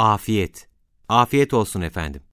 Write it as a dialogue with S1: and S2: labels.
S1: Afiyet. Afiyet olsun efendim.